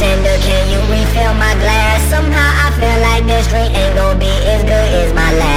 bartender, can you refill my glass? Somehow I feel like this drink ain't gonna be as good as my last.